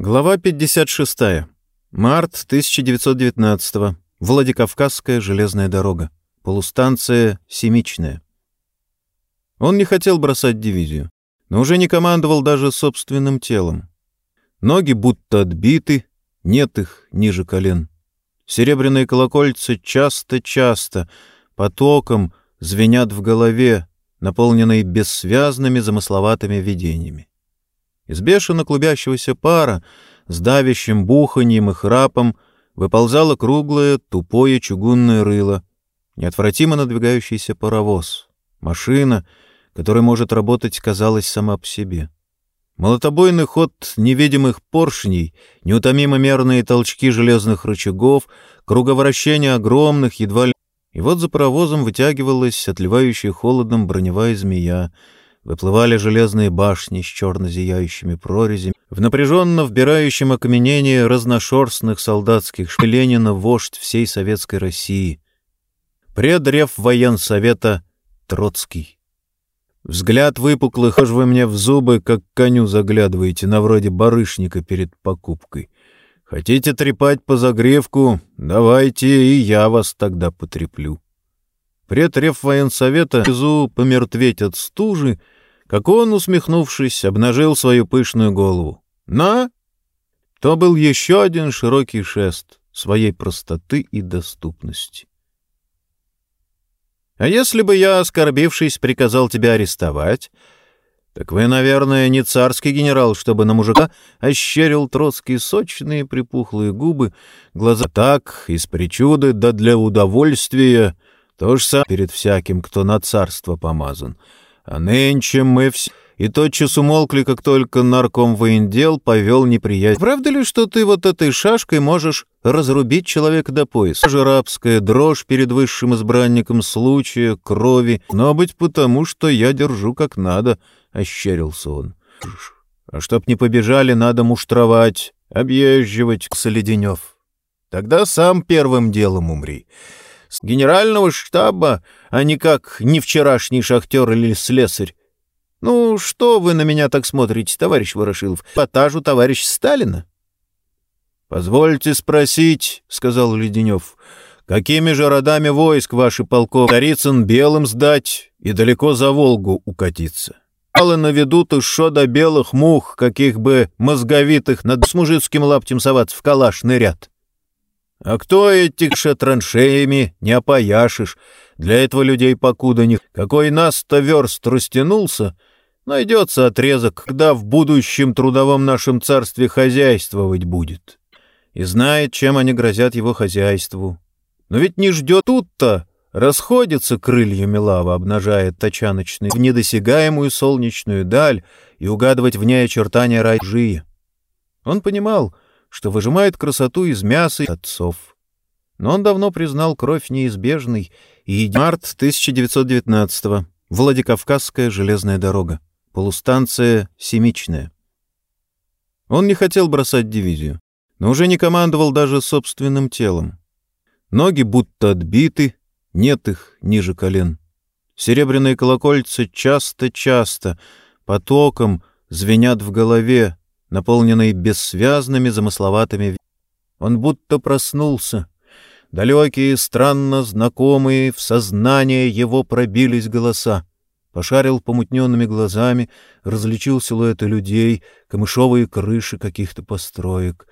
Глава 56. Март 1919. Владикавказская железная дорога. Полустанция Семичная. Он не хотел бросать дивизию, но уже не командовал даже собственным телом. Ноги будто отбиты, нет их ниже колен. Серебряные колокольцы часто-часто, потоком звенят в голове, наполненной бессвязными замысловатыми видениями. Из бешено клубящегося пара с давящим буханьем и храпом выползало круглое, тупое чугунное рыло, неотвратимо надвигающийся паровоз, машина, которая может работать, казалось, сама по себе. Молотобойный ход невидимых поршней, неутомимо мерные толчки железных рычагов, круговращение огромных, едва ли... И вот за паровозом вытягивалась отливающая холодом броневая змея — Выплывали железные башни с черно зияющими прорезями. В напряженно вбирающем окаменение разношерстных солдатских Ленина вождь всей советской России. Предрев военсовета Троцкий. Взгляд выпуклых, аж вы мне в зубы, как коню заглядываете, на вроде барышника перед покупкой. Хотите трепать по загревку? Давайте, и я вас тогда потреплю. Предрев военсовета внизу помертветь от стужи, как он, усмехнувшись, обнажил свою пышную голову. «На!» То был еще один широкий шест своей простоты и доступности. «А если бы я, оскорбившись, приказал тебя арестовать?» «Так вы, наверное, не царский генерал, чтобы на мужика ощерил Троцкие сочные припухлые губы, глаза так, из причуды, да для удовольствия, то же самое перед всяким, кто на царство помазан». А нынче мы все... И тотчас умолкли, как только нарком воендел повел неприятель. Правда ли, что ты вот этой шашкой можешь разрубить человека до пояса? Же рабская дрожь перед высшим избранником случая, крови. Но быть потому, что я держу как надо, — ощерился он. А чтоб не побежали, надо муштровать, объезживать, Соледенев. Тогда сам первым делом умри с генерального штаба, а не как не вчерашний шахтер или слесарь. Ну, что вы на меня так смотрите, товарищ Ворошилов? Потажу товарищ Сталина? — Позвольте спросить, — сказал Леденев, — какими же родами войск ваши полков Царицын белым сдать и далеко за Волгу укатиться? Мало наведут и шо до белых мух, каких бы мозговитых над с лаптем соваться в калашный ряд. А кто этих траншеями не опояшешь? Для этого людей покуда не... Какой нас-то верст растянулся, найдется отрезок, когда в будущем трудовом нашем царстве хозяйствовать будет. И знает, чем они грозят его хозяйству. Но ведь не ждет тут-то, расходится крыльями лава, обнажая тачаночный в недосягаемую солнечную даль и угадывать в ней очертания райжи. Он понимал — что выжимает красоту из мяса отцов. Но он давно признал кровь неизбежной, и март 1919-го. Владикавказская железная дорога. Полустанция Семичная. Он не хотел бросать дивизию, но уже не командовал даже собственным телом. Ноги будто отбиты, нет их ниже колен. Серебряные колокольцы часто-часто, потоком звенят в голове, наполненный бессвязными замысловатыми... Он будто проснулся. Далекие, странно знакомые, в сознание его пробились голоса. Пошарил помутненными глазами, различил силуэты людей, камышовые крыши каких-то построек.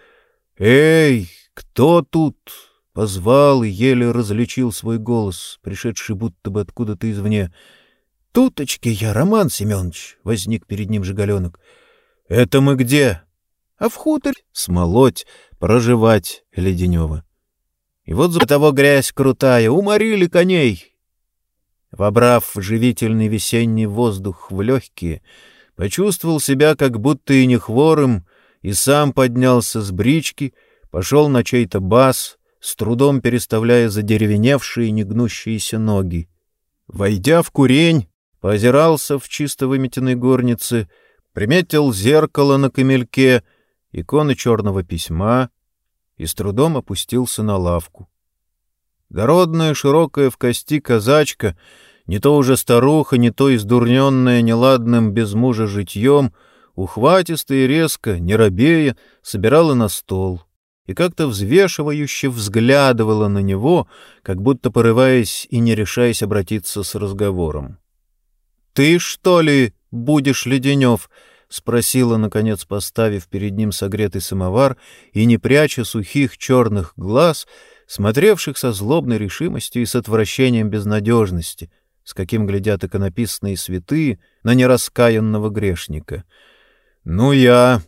«Эй, кто тут?» — позвал и еле различил свой голос, пришедший будто бы откуда-то извне. «Туточки я, Роман Семенович!» — возник перед ним Жигаленок. «Это мы где?» «А в хутор смолоть, проживать Леденева». И вот за того грязь крутая, уморили коней. Вобрав живительный весенний воздух в легкие, почувствовал себя как будто и не хворым, и сам поднялся с брички, пошел на чей-то бас, с трудом переставляя задеревеневшие негнущиеся ноги. Войдя в курень, поозирался в чисто выметенной горнице — приметил зеркало на камельке, иконы черного письма и с трудом опустился на лавку. Дородная, широкая в кости казачка, не то уже старуха, не то издурненная неладным без мужа житьем, ухватисто и резко, не робея, собирала на стол и как-то взвешивающе взглядывала на него, как будто порываясь и не решаясь обратиться с разговором. — Ты, что ли, будешь, Леденев? — спросила, наконец, поставив перед ним согретый самовар и не пряча сухих черных глаз, смотревших со злобной решимостью и с отвращением безнадежности, с каким глядят иконописные святые на нераскаянного грешника. — Ну, я...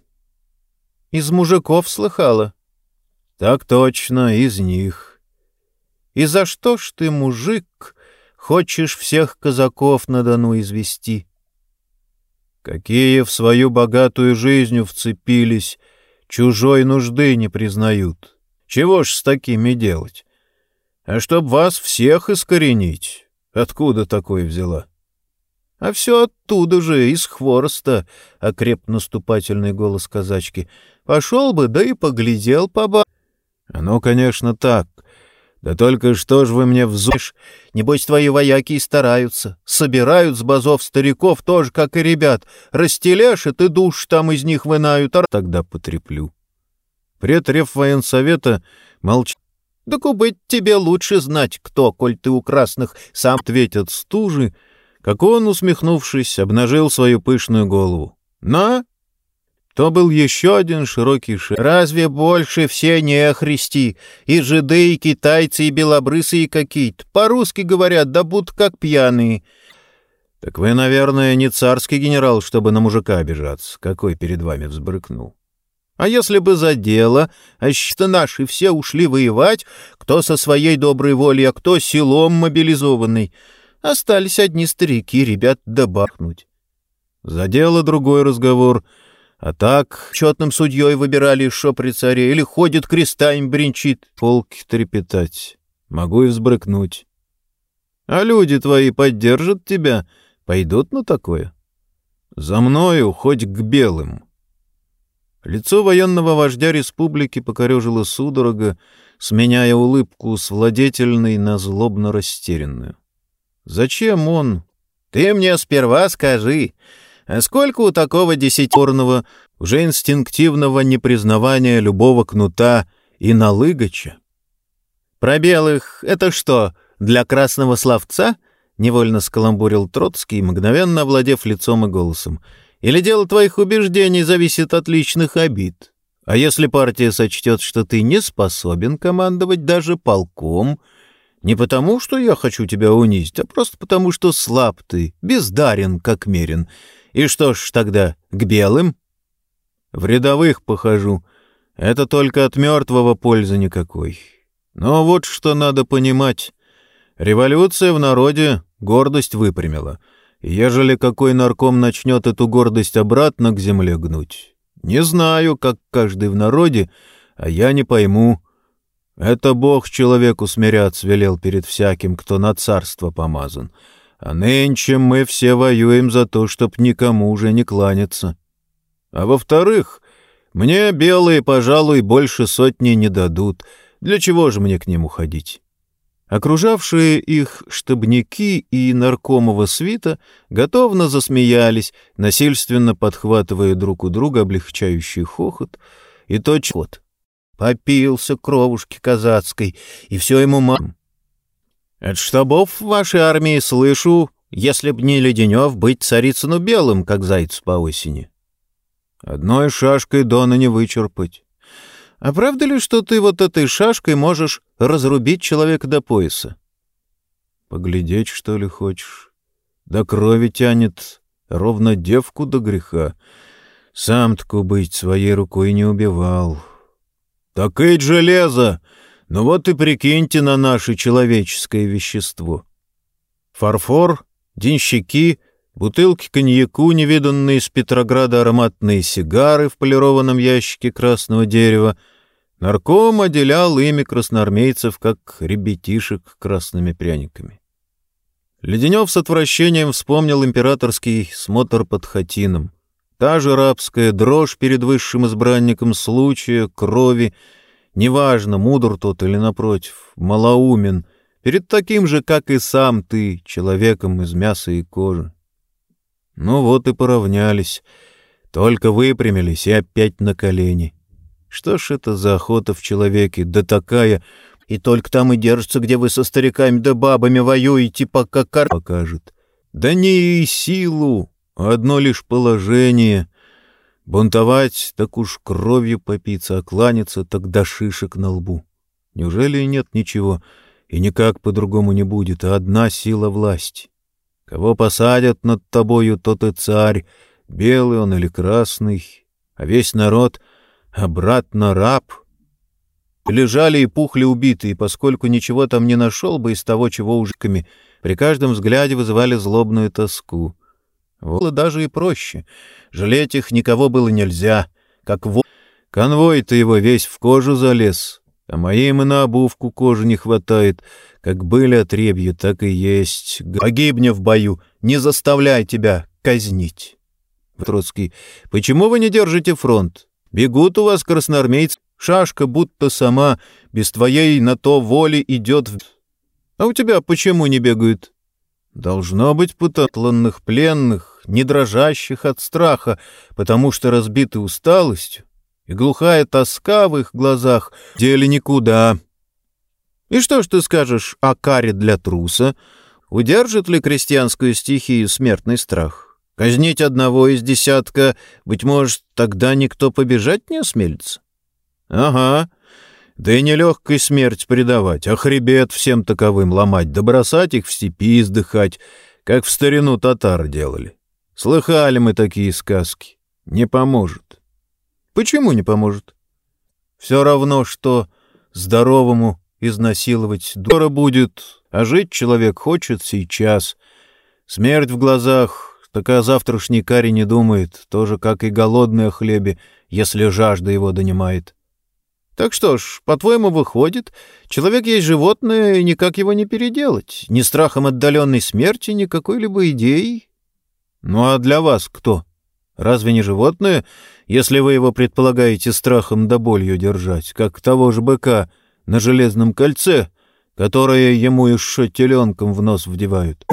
— Из мужиков слыхала. — Так точно, из них. — И за что ж ты, мужик, хочешь всех казаков на Дону извести? — Какие в свою богатую жизнь вцепились, чужой нужды не признают. Чего ж с такими делать? А чтоб вас всех искоренить, откуда такое взяла? — А все оттуда же, из хвороста, — окреп наступательный голос казачки. — Пошел бы, да и поглядел по ба... — Оно, конечно, так, да только что ж вы мне взушь? Небось, твои вояки и стараются. Собирают с базов стариков тоже, как и ребят. Растелешь, и душ там из них вынают, а тогда потреплю. Предрев военсовета молчит. Да кубыть тебе лучше знать, кто, коль ты у красных сам ответят стужи, как он, усмехнувшись, обнажил свою пышную голову. «На, то был еще один широкий шаг. Разве больше все не христи? И жиды, и китайцы, и белобрысые какие-то. По-русски говорят, да будто как пьяные. Так вы, наверное, не царский генерал, чтобы на мужика обижаться, какой перед вами взбрыкнул. А если бы за дело, а что наши все ушли воевать, кто со своей доброй волей, а кто селом мобилизованный, остались одни старики, ребят, добахнуть. За дело другой разговор — а так четным судьей выбирали, шо при царе, или ходит крестами бренчит, полки трепетать. Могу и взбрыкнуть. А люди твои поддержат тебя, пойдут на такое? За мною хоть к белым. Лицо военного вождя республики покорежило судорога, сменяя улыбку с владетельной на злобно растерянную. Зачем он? Ты мне сперва скажи, а сколько у такого десятипорного, уже инстинктивного непризнавания любого кнута и налыгача? Про белых — это что, для красного словца? — невольно скаламбурил Троцкий, мгновенно овладев лицом и голосом. Или дело твоих убеждений зависит от личных обид? А если партия сочтет, что ты не способен командовать даже полком, не потому, что я хочу тебя унизить, а просто потому, что слаб ты, бездарен, как мерен, и что ж тогда, к белым? В рядовых похожу. Это только от мертвого пользы никакой. Но вот что надо понимать. Революция в народе гордость выпрямила. Ежели какой нарком начнет эту гордость обратно к земле гнуть, не знаю, как каждый в народе, а я не пойму. Это Бог человеку смиряться велел перед всяким, кто на царство помазан. А нынче мы все воюем за то, чтоб никому уже не кланяться. А во-вторых, мне белые, пожалуй, больше сотни не дадут. Для чего же мне к ним уходить? Окружавшие их штабники и наркомова свита готовно засмеялись, насильственно подхватывая друг у друга облегчающий хохот, и точь вот попился кровушки казацкой, и все ему мам. От штабов вашей армии слышу, если б не Леденев, быть царицыну белым, как заяц по осени. Одной шашкой Дона не вычерпать. А правда ли, что ты вот этой шашкой можешь разрубить человека до пояса? Поглядеть, что ли, хочешь? До крови тянет, ровно девку до греха. Сам-таку быть своей рукой не убивал. — Так и железо! Ну вот и прикиньте на наше человеческое вещество. Фарфор, денщики, бутылки коньяку, невиданные из Петрограда ароматные сигары в полированном ящике красного дерева. Нарком отделял ими красноармейцев, как ребятишек красными пряниками. Леденев с отвращением вспомнил императорский смотр под хатином. Та же рабская дрожь перед высшим избранником случая, крови — Неважно, мудр тот или, напротив, малоумен, перед таким же, как и сам ты, человеком из мяса и кожи. Ну вот и поравнялись. только выпрямились и опять на колени. Что ж это за охота в человеке, да такая, и только там и держится, где вы со стариками да бабами воюете, пока кар... покажет. Да не и силу, одно лишь положение. Бунтовать, так уж кровью попиться, а кланяться, так до шишек на лбу. Неужели нет ничего, и никак по-другому не будет, а одна сила власти? Кого посадят над тобою, тот и царь, белый он или красный, а весь народ обратно раб. Лежали и пухли убитые, поскольку ничего там не нашел бы из того, чего ужиками, при каждом взгляде вызывали злобную тоску. Было даже и проще. Жалеть их никого было нельзя, как во... Конвой-то его весь в кожу залез, а моим и на обувку кожи не хватает. Как были отребья, так и есть. Погибни в бою, не заставляй тебя казнить. Троцкий. Почему вы не держите фронт? Бегут у вас красноармейцы. Шашка будто сама, без твоей на то воли идет в... А у тебя почему не бегают? Должно быть потопланных пленных, не дрожащих от страха, потому что разбиты усталостью, и глухая тоска в их глазах дели никуда. И что ж ты скажешь о каре для труса? Удержит ли крестьянскую стихию смертный страх? Казнить одного из десятка, быть может, тогда никто побежать не осмелится? Ага, да и нелегкой смерть предавать, а хребет всем таковым ломать, да бросать их в степи издыхать, как в старину татар делали. Слыхали мы такие сказки. Не поможет. Почему не поможет? Все равно, что здоровому изнасиловать дорого будет, а жить человек хочет сейчас. Смерть в глазах, так о завтрашней каре не думает, тоже как и голодный о хлебе, если жажда его донимает. Так что ж, по-твоему, выходит, человек есть животное, и никак его не переделать, ни страхом отдаленной смерти, ни какой-либо идеей? Ну а для вас кто? Разве не животное, если вы его предполагаете страхом да болью держать, как того же быка на железном кольце, которое ему еще теленком в нос вдевают?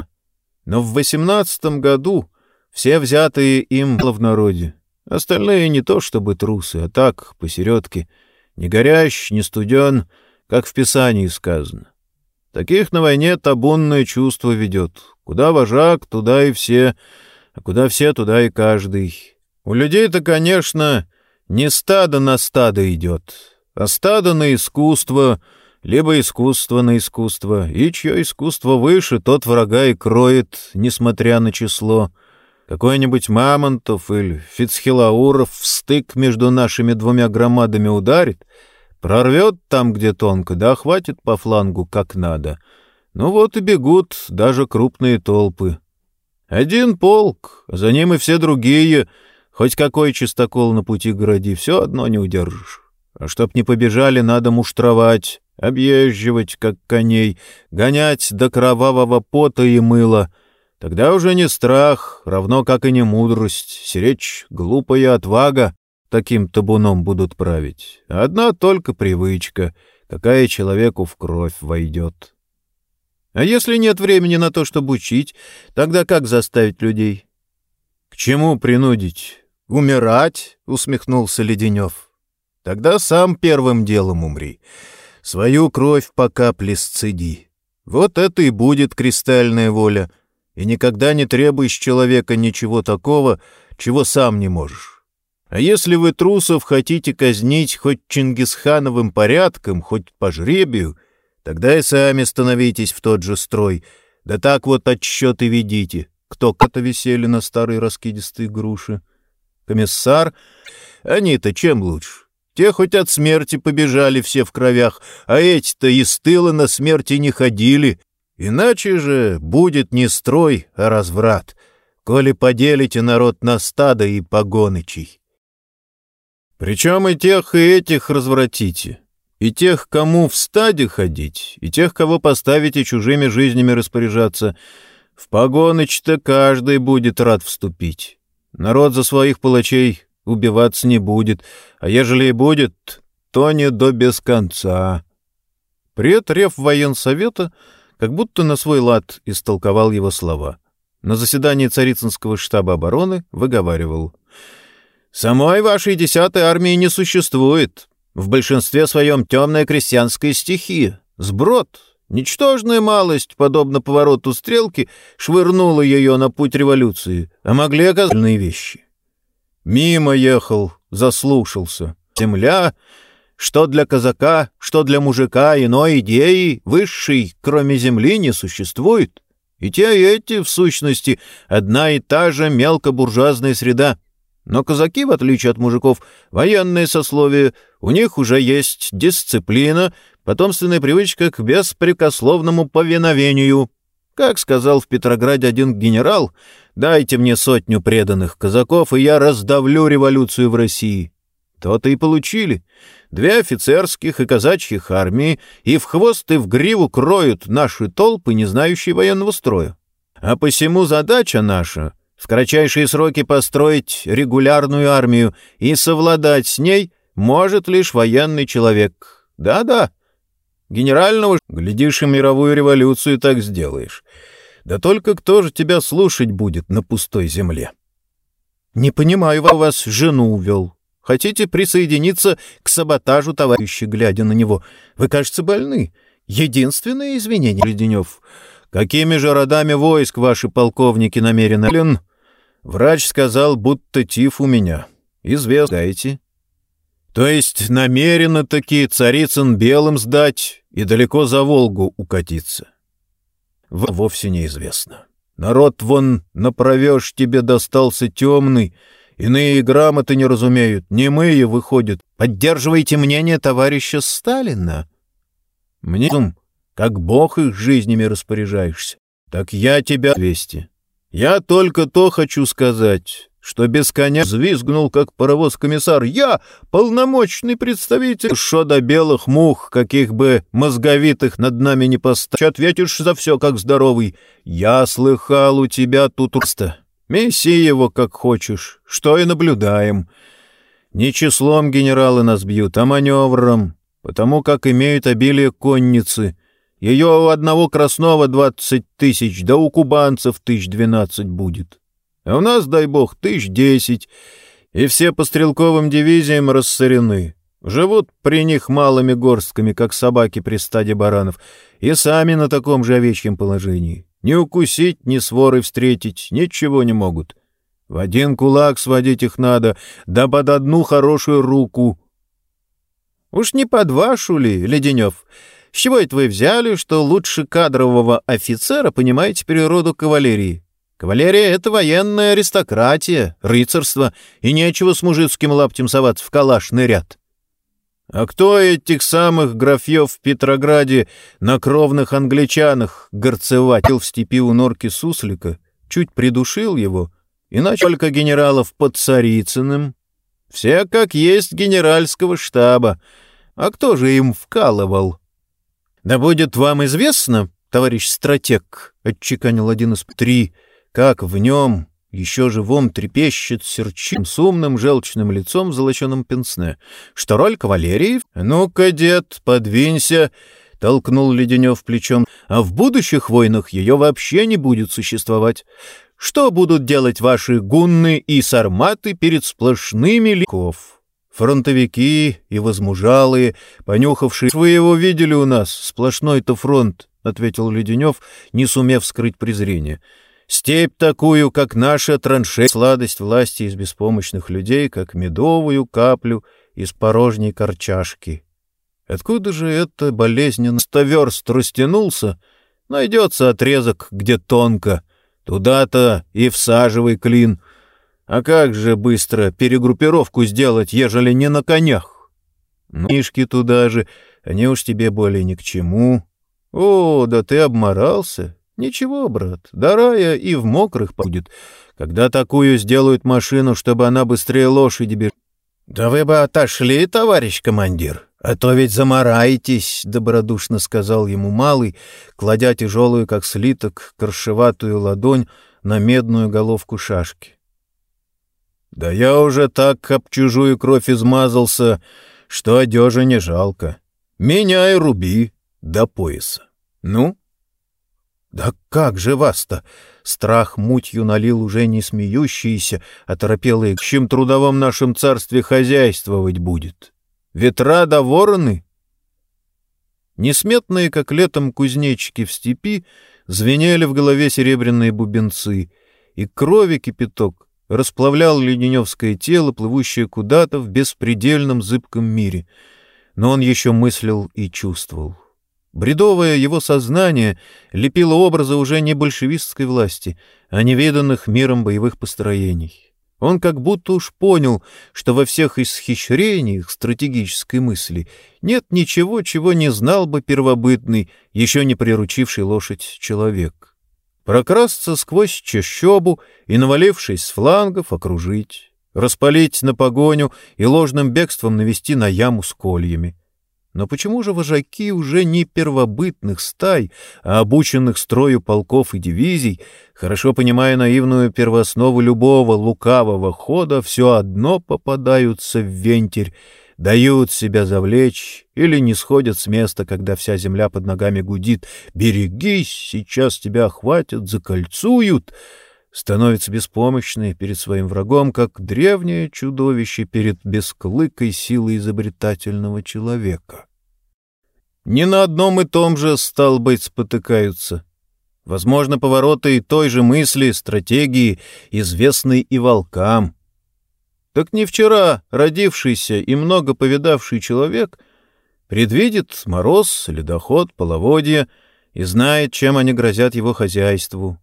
Но в восемнадцатом году все взятые им в народе, остальные не то чтобы трусы, а так, посередке, не горящ, не студен, как в Писании сказано. Таких на войне табунное чувство ведет. Куда вожак, туда и все — а куда все, туда и каждый. У людей-то, конечно, не стадо на стадо идет, а стадо на искусство, либо искусство на искусство, и чье искусство выше, тот врага и кроет, несмотря на число. Какой-нибудь Мамонтов или Фицхилауров в стык между нашими двумя громадами ударит, прорвет там, где тонко, да хватит по флангу как надо. Ну вот и бегут даже крупные толпы. Один полк, а за ним и все другие. Хоть какой чистокол на пути городи, все одно не удержишь. А чтоб не побежали, надо муштровать, объезживать, как коней, гонять до кровавого пота и мыла. Тогда уже не страх, равно как и не мудрость, сиречь глупая отвага таким табуном будут править. Одна только привычка, какая человеку в кровь войдет. А если нет времени на то, чтобы учить, тогда как заставить людей? — К чему принудить? Умирать? — усмехнулся Леденев. — Тогда сам первым делом умри. Свою кровь по капле сцеди. Вот это и будет кристальная воля, и никогда не требуй с человека ничего такого, чего сам не можешь. А если вы трусов хотите казнить хоть Чингисхановым порядком, хоть по жребию — Тогда и сами становитесь в тот же строй. Да так вот отсчеты ведите. Кто кота висели на старой раскидистой груши? Комиссар? Они-то чем лучше? Те хоть от смерти побежали все в кровях, а эти-то из тыла на смерти не ходили. Иначе же будет не строй, а разврат, коли поделите народ на стадо и погонычей. Причем и тех, и этих развратите. И тех, кому в стаде ходить, и тех, кого поставите чужими жизнями распоряжаться. В погоныч-то каждый будет рад вступить. Народ за своих палачей убиваться не будет, а ежели и будет, то не до без конца. Пред рев военсовета как будто на свой лад истолковал его слова. На заседании Царицынского штаба обороны выговаривал. Самой вашей десятой армии не существует. В большинстве своем темная крестьянская стихия, сброд, ничтожная малость, подобно повороту стрелки, швырнула ее на путь революции, а могли оказаться вещи. Мимо ехал, заслушался. Земля, что для казака, что для мужика иной идеи, высшей, кроме земли, не существует. И те, и эти, в сущности, одна и та же мелкобуржуазная среда. Но казаки, в отличие от мужиков, военные сословия, у них уже есть дисциплина, потомственная привычка к беспрекословному повиновению. Как сказал в Петрограде один генерал, «Дайте мне сотню преданных казаков, и я раздавлю революцию в России». То-то и получили. Две офицерских и казачьих армии и в хвост и в гриву кроют наши толпы, не знающие военного строя. А посему задача наша — в кратчайшие сроки построить регулярную армию и совладать с ней может лишь военный человек. Да-да, генерального, глядишь, и мировую революцию так сделаешь. Да только кто же тебя слушать будет на пустой земле? Не понимаю, вас жену увел. Хотите присоединиться к саботажу товарища, глядя на него? Вы, кажется, больны. Единственное извинение, Леденев. Какими же родами войск ваши полковники намерены? Лен, врач сказал, будто тиф у меня. Известно, То есть намерены такие царицын белым сдать и далеко за Волгу укатиться? В вовсе неизвестно. Народ вон направешь тебе достался темный, Иные грамоты не разумеют, немые выходят. Поддерживайте мнение товарища Сталина. Мне, как бог их жизнями распоряжаешься, так я тебя вести. Я только то хочу сказать, что без коня взвизгнул, как паровоз-комиссар. Я полномочный представитель, что до белых мух, каких бы мозговитых над нами не поставь, ответишь за все, как здоровый. Я слыхал у тебя тут уста. Месси его как хочешь, что и наблюдаем. Не числом генералы нас бьют, а маневром, потому как имеют обилие конницы. Ее у одного Краснова двадцать тысяч, да у кубанцев тысяч двенадцать будет. А у нас, дай бог, тысяч десять, и все по стрелковым дивизиям рассорены. Живут при них малыми горстками, как собаки при стаде баранов, и сами на таком же овечьем положении. Ни укусить, ни своры встретить, ничего не могут. В один кулак сводить их надо, да под одну хорошую руку. Уж не под вашу ли, Леденев? С чего это вы взяли, что лучше кадрового офицера понимаете природу кавалерии? Кавалерия — это военная аристократия, рыцарство, и нечего с мужицким лаптем соваться в калашный ряд. А кто этих самых графьев в Петрограде на кровных англичанах горцеватил в степи у норки суслика, чуть придушил его, иначе только генералов под Царицыным? Все как есть генеральского штаба. А кто же им вкалывал? — Да будет вам известно, товарищ стратег, — отчеканил один из три, — как в нем еще живом трепещет серчим с умным желчным лицом в золоченом пенсне. Что роль кавалерии? Ну-ка, дед, подвинься, — толкнул Леденев плечом, — а в будущих войнах ее вообще не будет существовать. Что будут делать ваши гунны и сарматы перед сплошными ликов? Фронтовики и возмужалые, понюхавшие... Вы его видели у нас, сплошной-то фронт, — ответил Леденев, не сумев скрыть презрение. — Степь такую, как наша траншея, сладость власти из беспомощных людей, как медовую каплю из порожней корчашки. Откуда же это болезненно стоверст растянулся? Найдется отрезок, где тонко. Туда-то и всаживай клин. А как же быстро перегруппировку сделать, ежели не на конях? Книжки туда же, они уж тебе более ни к чему. О, да ты обморался, Ничего, брат, дарая и в мокрых будет, когда такую сделают машину, чтобы она быстрее лошади бежала. — Да вы бы отошли, товарищ командир, а то ведь замораетесь, — добродушно сказал ему малый, кладя тяжелую, как слиток, коршеватую ладонь на медную головку шашки. — Да я уже так об чужую кровь измазался, что одежи не жалко. Меняй руби до пояса. Ну? — «Да как же вас-то?» Страх мутью налил уже не смеющиеся, а торопелые, чем трудовом нашем царстве хозяйствовать будет. Ветра да вороны? Несметные, как летом кузнечики в степи, звенели в голове серебряные бубенцы, и крови кипяток расплавлял леденевское тело, плывущее куда-то в беспредельном зыбком мире. Но он еще мыслил и чувствовал. Бредовое его сознание лепило образы уже не большевистской власти, а невиданных миром боевых построений. Он как будто уж понял, что во всех исхищрениях стратегической мысли нет ничего, чего не знал бы первобытный, еще не приручивший лошадь человек. Прокрасться сквозь чащобу и, навалившись с флангов, окружить, распалить на погоню и ложным бегством навести на яму с кольями — но почему же вожаки уже не первобытных стай, а обученных строю полков и дивизий, хорошо понимая наивную первооснову любого лукавого хода, все одно попадаются в вентиль, дают себя завлечь или не сходят с места, когда вся земля под ногами гудит «Берегись, сейчас тебя охватят, закольцуют!» Становятся беспомощны перед своим врагом, как древнее чудовище перед бесклыкой силой изобретательного человека. Не на одном и том же, стал быть, спотыкаются. Возможно, повороты и той же мысли, стратегии, известной и волкам. Так не вчера родившийся и много повидавший человек предвидит мороз, ледоход, половодье и знает, чем они грозят его хозяйству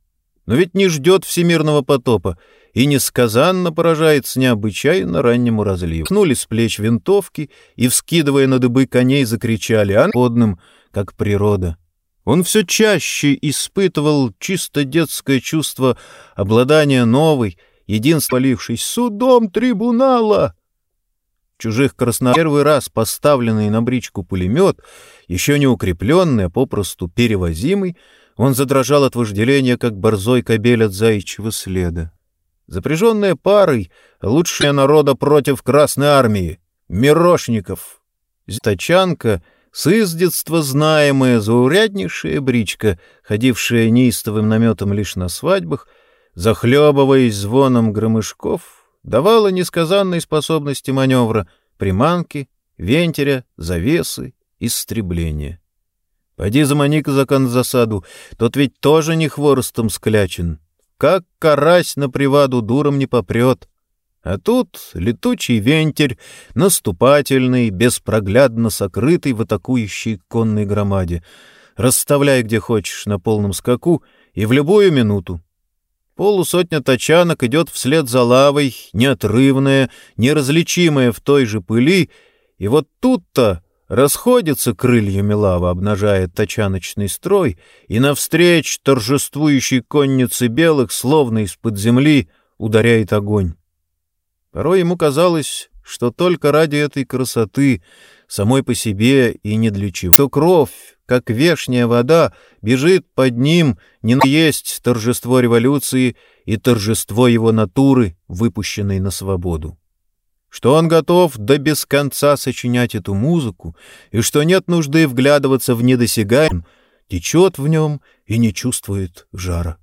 но ведь не ждет всемирного потопа и несказанно поражается необычайно раннему разливу. Хнули с плеч винтовки и, вскидывая на дыбы коней, закричали «Анподным, как природа». Он все чаще испытывал чисто детское чувство обладания новой, единственно судом трибунала. Чужих красно первый раз поставленный на бричку пулемет, еще не укрепленный, а попросту перевозимый, он задрожал от вожделения, как борзой кобель от заячьего следа. Запряженная парой, лучшая народа против Красной Армии, Мирошников. Тачанка, с издетства знаемая зауряднейшая бричка, ходившая неистовым наметом лишь на свадьбах, захлебываясь звоном громышков, давала несказанной способности маневра, приманки, вентеря, завесы, истребления. Пойди замани казака на засаду, тот ведь тоже не хворостом склячен. Как карась на приваду дуром не попрет. А тут летучий вентиль, наступательный, беспроглядно сокрытый в атакующей конной громаде. Расставляй где хочешь на полном скаку и в любую минуту. Полусотня тачанок идет вслед за лавой, неотрывная, неразличимая в той же пыли, и вот тут-то расходится крыльями лава, обнажая тачаночный строй, и навстречу торжествующей коннице белых, словно из-под земли, ударяет огонь. Порой ему казалось, что только ради этой красоты, самой по себе и не для чего, то кровь, как вешняя вода, бежит под ним, не есть торжество революции и торжество его натуры, выпущенной на свободу что он готов до без конца сочинять эту музыку, и что нет нужды вглядываться в недосягаем, течет в нем и не чувствует жара.